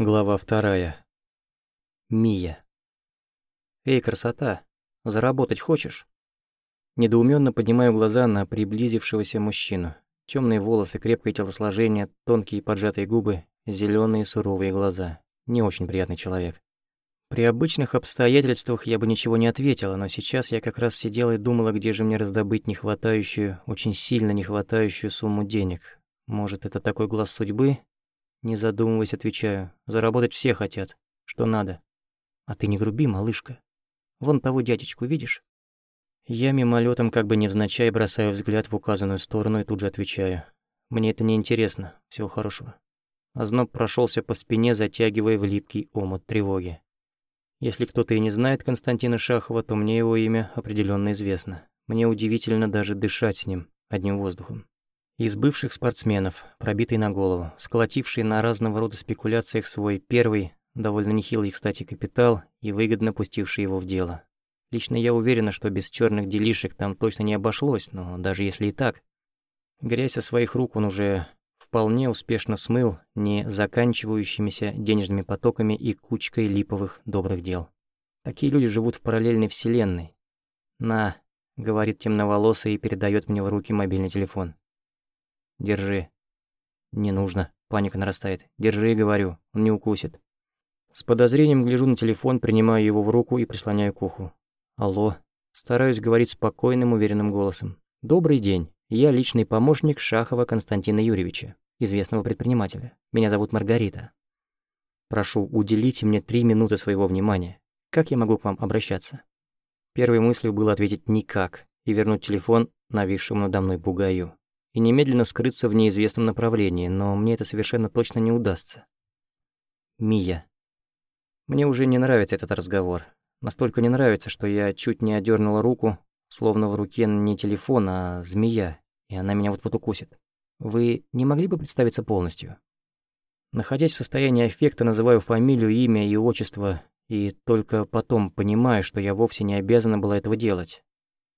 Глава вторая. Мия. «Эй, красота, заработать хочешь?» Недоуменно поднимаю глаза на приблизившегося мужчину. Темные волосы, крепкое телосложение, тонкие поджатые губы, зеленые суровые глаза. Не очень приятный человек. При обычных обстоятельствах я бы ничего не ответила, но сейчас я как раз сидела и думала, где же мне раздобыть нехватающую, очень сильно нехватающую сумму денег. Может, это такой глаз судьбы, не задумываясь, отвечаю. Заработать все хотят. Что надо? А ты не груби, малышка. Вон того дядечку видишь? Я мимолетом, как бы невзначай, бросаю взгляд в указанную сторону и тут же отвечаю. Мне это не интересно. Всего хорошего. Озноб прошелся по спине, затягивая в липкий омут тревоги. Если кто-то и не знает Константина Шахова, то мне его имя определенно известно. Мне удивительно даже дышать с ним одним воздухом. Из бывших спортсменов, пробитый на голову, сколотивший на разного рода спекуляциях свой первый, довольно нехилый, кстати, капитал и выгодно пустивший его в дело. Лично я уверена, что без черных делишек там точно не обошлось, но даже если и так, грязь со своих рук он уже вполне успешно смыл не заканчивающимися денежными потоками и кучкой липовых добрых дел. Такие люди живут в параллельной вселенной. «На», — говорит темноволосый и передает мне в руки мобильный телефон. Держи. Не нужно. Паника нарастает. Держи, говорю. Он не укусит. С подозрением гляжу на телефон, принимаю его в руку и прислоняю к уху. Алло. Стараюсь говорить спокойным, уверенным голосом. Добрый день. Я личный помощник Шахова Константина Юрьевича, известного предпринимателя. Меня зовут Маргарита. Прошу, уделите мне три минуты своего внимания. Как я могу к вам обращаться? Первой мыслью было ответить «никак» и вернуть телефон нависшему надо мной бугаю и немедленно скрыться в неизвестном направлении, но мне это совершенно точно не удастся. Мия. Мне уже не нравится этот разговор. Настолько не нравится, что я чуть не одернула руку, словно в руке не телефон, а змея, и она меня вот-вот укусит. Вы не могли бы представиться полностью? Находясь в состоянии аффекта, называю фамилию, имя и отчество, и только потом понимаю, что я вовсе не обязана была этого делать.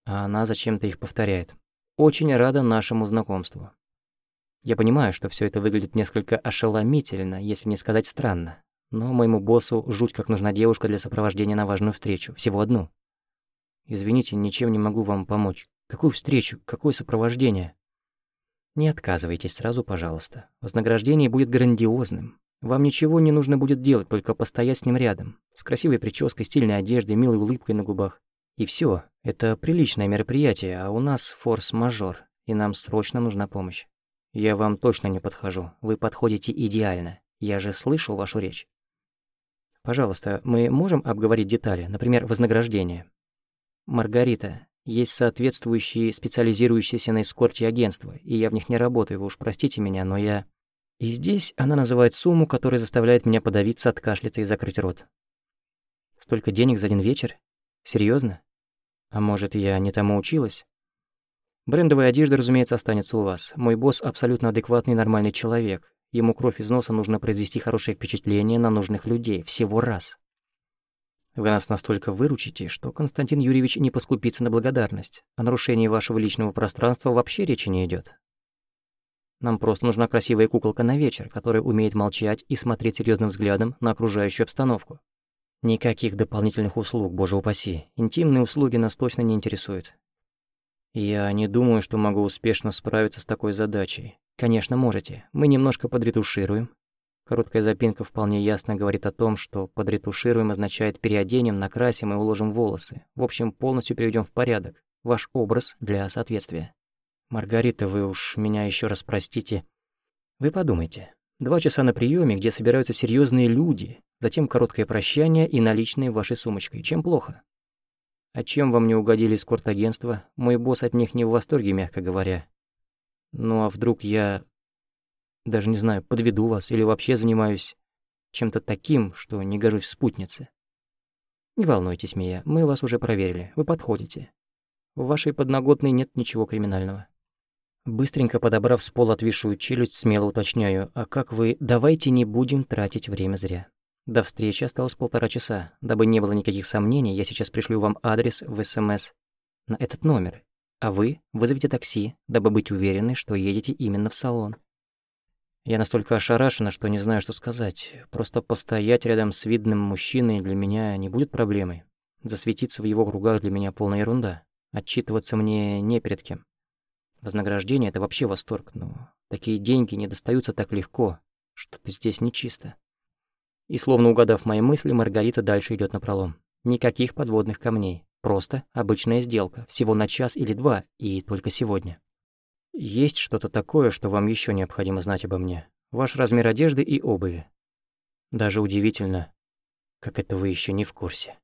А она зачем-то их повторяет. Очень рада нашему знакомству. Я понимаю, что все это выглядит несколько ошеломительно, если не сказать странно. Но моему боссу жуть как нужна девушка для сопровождения на важную встречу. Всего одну. Извините, ничем не могу вам помочь. Какую встречу? Какое сопровождение? Не отказывайтесь сразу, пожалуйста. Вознаграждение будет грандиозным. Вам ничего не нужно будет делать, только постоять с ним рядом. С красивой прической, стильной одеждой, милой улыбкой на губах. И все, это приличное мероприятие, а у нас форс-мажор, и нам срочно нужна помощь. Я вам точно не подхожу, вы подходите идеально. Я же слышу вашу речь. Пожалуйста, мы можем обговорить детали, например, вознаграждение. Маргарита, есть соответствующие специализирующиеся на эскорте агентства, и я в них не работаю, вы уж простите меня, но я... И здесь она называет сумму, которая заставляет меня подавиться, откашляться и закрыть рот. Столько денег за один вечер? Серьезно? А может, я не тому училась? Брендовая одежда, разумеется, останется у вас. Мой босс абсолютно адекватный нормальный человек. Ему кровь из носа нужно произвести хорошее впечатление на нужных людей. Всего раз. Вы нас настолько выручите, что Константин Юрьевич не поскупится на благодарность. О нарушении вашего личного пространства вообще речи не идет. Нам просто нужна красивая куколка на вечер, которая умеет молчать и смотреть серьезным взглядом на окружающую обстановку. Никаких дополнительных услуг, боже упаси. Интимные услуги нас точно не интересуют. Я не думаю, что могу успешно справиться с такой задачей. Конечно, можете. Мы немножко подретушируем. Короткая запинка вполне ясно говорит о том, что подретушируем означает переоденем, накрасим и уложим волосы. В общем, полностью приведем в порядок. Ваш образ для соответствия. Маргарита, вы уж меня еще раз простите. Вы подумайте. Два часа на приеме, где собираются серьезные люди, затем короткое прощание и наличные вашей сумочке. Чем плохо? А чем вам не угодили эскорт-агентства? Мой босс от них не в восторге, мягко говоря. Ну а вдруг я... Даже не знаю, подведу вас или вообще занимаюсь чем-то таким, что не гожусь в спутнице. Не волнуйтесь, Мия, мы вас уже проверили, вы подходите. В вашей подноготной нет ничего криминального. Быстренько подобрав с пола отвисшую челюсть, смело уточняю, а как вы... Давайте не будем тратить время зря. До встречи осталось полтора часа. Дабы не было никаких сомнений, я сейчас пришлю вам адрес в СМС на этот номер. А вы вызовите такси, дабы быть уверены, что едете именно в салон. Я настолько ошарашена, что не знаю, что сказать. Просто постоять рядом с видным мужчиной для меня не будет проблемой. Засветиться в его кругах для меня полная ерунда. Отчитываться мне не перед кем. Вознаграждение — это вообще восторг, но такие деньги не достаются так легко. Что-то здесь нечисто. И словно угадав мои мысли, Маргарита дальше идет напролом. Никаких подводных камней. Просто обычная сделка. Всего на час или два, и только сегодня. Есть что-то такое, что вам еще необходимо знать обо мне. Ваш размер одежды и обуви. Даже удивительно, как это вы еще не в курсе.